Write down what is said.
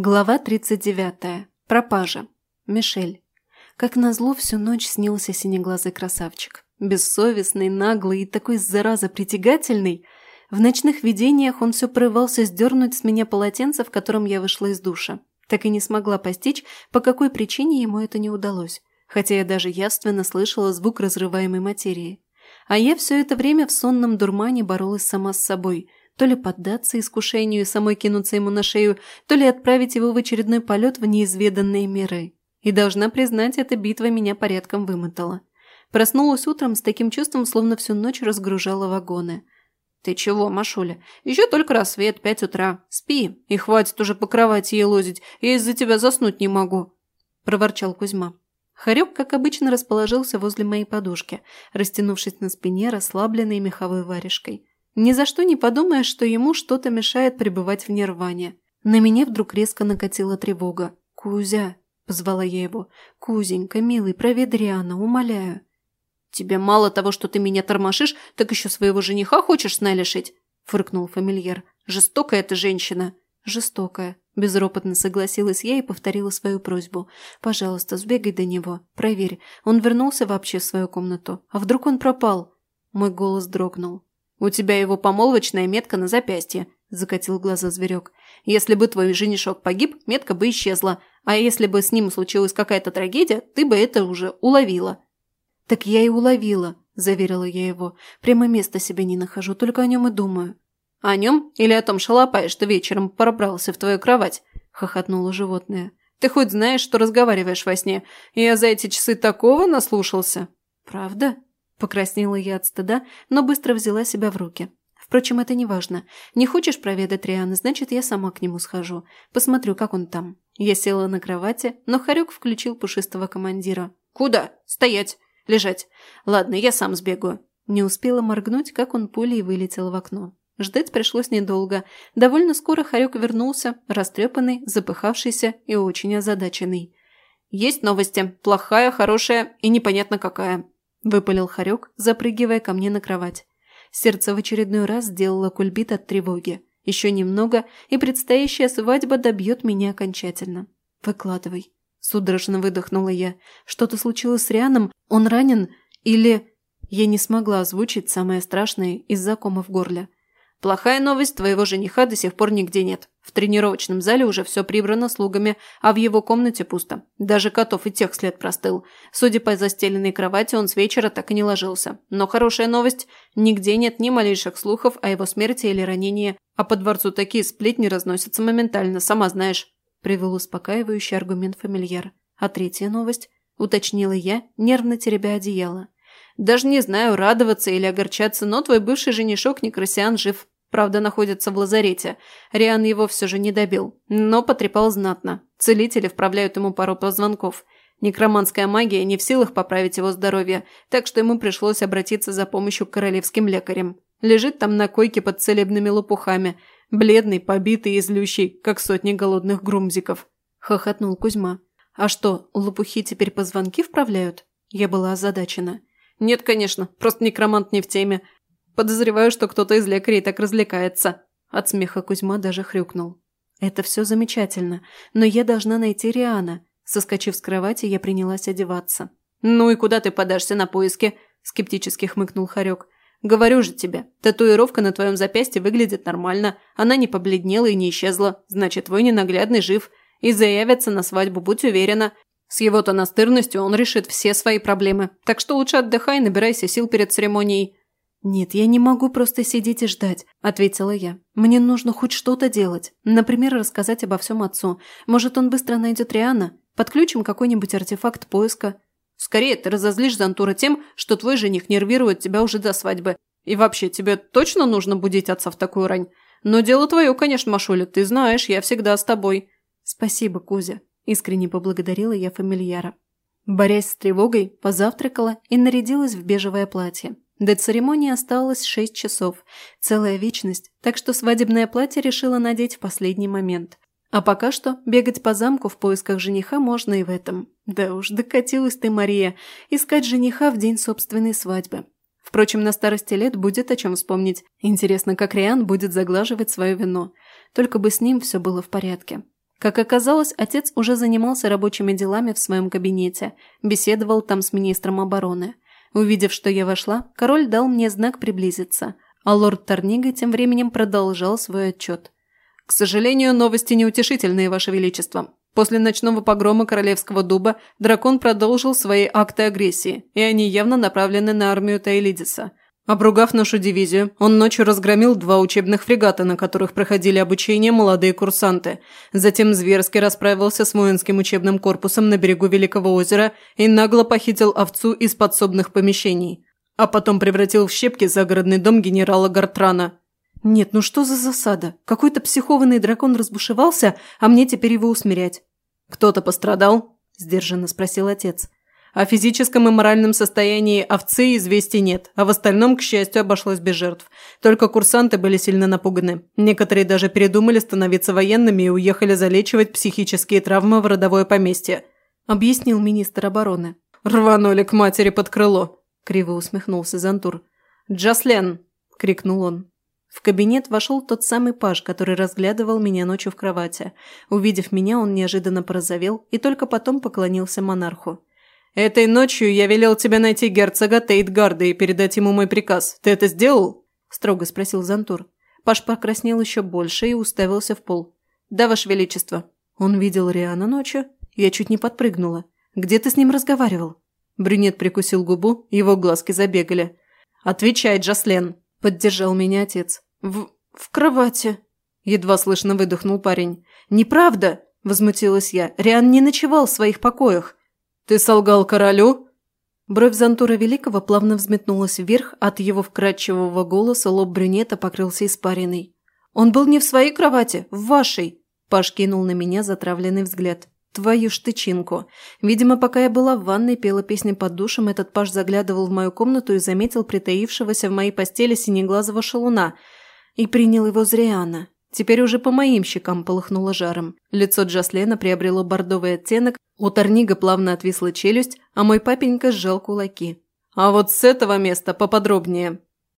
Глава 39. Пропажа. Мишель. Как назло, всю ночь снился синеглазый красавчик. Бессовестный, наглый и такой, зараза, притягательный. В ночных видениях он все порывался сдернуть с меня полотенце, в котором я вышла из душа. Так и не смогла постичь, по какой причине ему это не удалось. Хотя я даже явственно слышала звук разрываемой материи. А я все это время в сонном дурмане боролась сама с собой – то ли поддаться искушению и самой кинуться ему на шею, то ли отправить его в очередной полет в неизведанные миры. И должна признать, эта битва меня порядком вымотала. Проснулась утром с таким чувством, словно всю ночь разгружала вагоны. «Ты чего, Машуля? Еще только рассвет, пять утра. Спи, и хватит уже по кровати елозить, я из-за тебя заснуть не могу», – проворчал Кузьма. Харек, как обычно, расположился возле моей подушки, растянувшись на спине, расслабленной меховой варежкой. Ни за что не подумая, что ему что-то мешает пребывать в нирване. На меня вдруг резко накатила тревога. «Кузя!» – позвала я его. «Кузенька, милый, проведри Анна, умоляю». «Тебе мало того, что ты меня тормошишь, так еще своего жениха хочешь сна лишить?» – фыркнул фамильяр. «Жестокая ты женщина!» «Жестокая», – безропотно согласилась я и повторила свою просьбу. «Пожалуйста, сбегай до него. Проверь, он вернулся вообще в свою комнату. А вдруг он пропал?» Мой голос дрогнул. «У тебя его помолвочная метка на запястье», – закатил глаза зверек. «Если бы твой женишок погиб, метка бы исчезла, а если бы с ним случилась какая-то трагедия, ты бы это уже уловила». «Так я и уловила», – заверила я его. «Прямо места себе не нахожу, только о нем и думаю». «О нем или о том шалопае, что вечером пробрался в твою кровать?» – хохотнуло животное. «Ты хоть знаешь, что разговариваешь во сне? Я за эти часы такого наслушался». «Правда?» Покраснела я от стыда, но быстро взяла себя в руки. Впрочем, это не важно. Не хочешь проведать Рианы, значит, я сама к нему схожу. Посмотрю, как он там. Я села на кровати, но Харек включил пушистого командира. «Куда? Стоять! Лежать! Ладно, я сам сбегаю». Не успела моргнуть, как он пулей вылетел в окно. Ждать пришлось недолго. Довольно скоро Харек вернулся, растрепанный, запыхавшийся и очень озадаченный. «Есть новости. Плохая, хорошая и непонятно какая. – выпалил Харек, запрыгивая ко мне на кровать. Сердце в очередной раз сделало кульбит от тревоги. Еще немного, и предстоящая свадьба добьет меня окончательно. «Выкладывай», – судорожно выдохнула я. «Что-то случилось с Рианом? Он ранен? Или...» Я не смогла озвучить самое страшное из-за кома в горле. Плохая новость, твоего жениха до сих пор нигде нет. В тренировочном зале уже все прибрано слугами, а в его комнате пусто. Даже котов и тех след простыл. Судя по застеленной кровати, он с вечера так и не ложился. Но хорошая новость – нигде нет ни малейших слухов о его смерти или ранении, а по дворцу такие сплетни разносятся моментально, сама знаешь. Привел успокаивающий аргумент фамильяр. А третья новость – уточнила я, нервно теребя одеяло. Даже не знаю, радоваться или огорчаться, но твой бывший женишок Некрасиан жив. Правда, находится в лазарете. Риан его все же не добил, но потрепал знатно. Целители вправляют ему пару позвонков. Некроманская магия не в силах поправить его здоровье, так что ему пришлось обратиться за помощью к королевским лекарям. Лежит там на койке под целебными лопухами, бледный, побитый и злющий, как сотни голодных грумзиков. Хохотнул Кузьма. «А что, лопухи теперь позвонки вправляют?» Я была озадачена. «Нет, конечно, просто некромант не в теме. Подозреваю, что кто-то из лекарей так развлекается». От смеха Кузьма даже хрюкнул. «Это все замечательно, но я должна найти Риана». Соскочив с кровати, я принялась одеваться. «Ну и куда ты подашься на поиски?» – скептически хмыкнул Харек. «Говорю же тебе, татуировка на твоем запястье выглядит нормально, она не побледнела и не исчезла, значит, твой ненаглядный жив. И заявится на свадьбу, будь уверена. С его-то настырностью он решит все свои проблемы. Так что лучше отдыхай, набирайся сил перед церемонией». «Нет, я не могу просто сидеть и ждать», – ответила я. «Мне нужно хоть что-то делать. Например, рассказать обо всем отцу. Может, он быстро найдет Риана? Подключим какой-нибудь артефакт поиска». «Скорее ты разозлишь Зантура тем, что твой жених нервирует тебя уже до свадьбы. И вообще, тебе точно нужно будить отца в такую рань? Но дело твое, конечно, Машуля, ты знаешь, я всегда с тобой». «Спасибо, Кузя», Искренне поблагодарила я фамильяра. Борясь с тревогой, позавтракала и нарядилась в бежевое платье. До церемонии осталось шесть часов, целая вечность, так что свадебное платье решила надеть в последний момент. А пока что бегать по замку в поисках жениха можно и в этом. Да уж, докатилась ты, Мария, искать жениха в день собственной свадьбы. Впрочем, на старости лет будет о чем вспомнить. Интересно, как Риан будет заглаживать свое вино. Только бы с ним все было в порядке. Как оказалось, отец уже занимался рабочими делами в своем кабинете, беседовал там с министром обороны. Увидев, что я вошла, король дал мне знак приблизиться, а лорд Торнига тем временем продолжал свой отчет. «К сожалению, новости неутешительные, Ваше Величество. После ночного погрома Королевского дуба дракон продолжил свои акты агрессии, и они явно направлены на армию Таилидиса. Обругав нашу дивизию, он ночью разгромил два учебных фрегата, на которых проходили обучение молодые курсанты. Затем зверски расправился с воинским учебным корпусом на берегу Великого озера и нагло похитил овцу из подсобных помещений. А потом превратил в щепки загородный дом генерала Гартрана. «Нет, ну что за засада? Какой-то психованный дракон разбушевался, а мне теперь его усмирять». «Кто-то пострадал?» – сдержанно спросил отец. О физическом и моральном состоянии овцы известий нет, а в остальном, к счастью, обошлось без жертв. Только курсанты были сильно напуганы. Некоторые даже передумали становиться военными и уехали залечивать психические травмы в родовое поместье. Объяснил министр обороны. «Рванули к матери под крыло», – криво усмехнулся Зантур. «Джаслен!» – крикнул он. В кабинет вошел тот самый паж, который разглядывал меня ночью в кровати. Увидев меня, он неожиданно порозовел и только потом поклонился монарху. «Этой ночью я велел тебе найти герцога Тейтгарда и передать ему мой приказ. Ты это сделал?» – строго спросил Зантур. Паш покраснел еще больше и уставился в пол. «Да, Ваше Величество». Он видел Риана ночью? Я чуть не подпрыгнула. «Где ты с ним разговаривал?» Брюнет прикусил губу, его глазки забегали. «Отвечай, Джаслен!» – поддержал меня отец. «В... в кровати!» – едва слышно выдохнул парень. «Неправда!» – возмутилась я. «Риан не ночевал в своих покоях. «Ты солгал королю?» Бровь Зантура Великого плавно взметнулась вверх, от его вкрадчивого голоса лоб брюнета покрылся испариной. «Он был не в своей кровати, в вашей!» Паш кинул на меня затравленный взгляд. «Твою штычинку!» Видимо, пока я была в ванной, пела песни под душем, этот Паш заглядывал в мою комнату и заметил притаившегося в моей постели синеглазого шалуна и принял его Риана. Теперь уже по моим щекам полыхнуло жаром. Лицо Джаслена приобрело бордовый оттенок, у Торнига плавно отвисла челюсть, а мой папенька сжал кулаки. «А вот с этого места поподробнее»,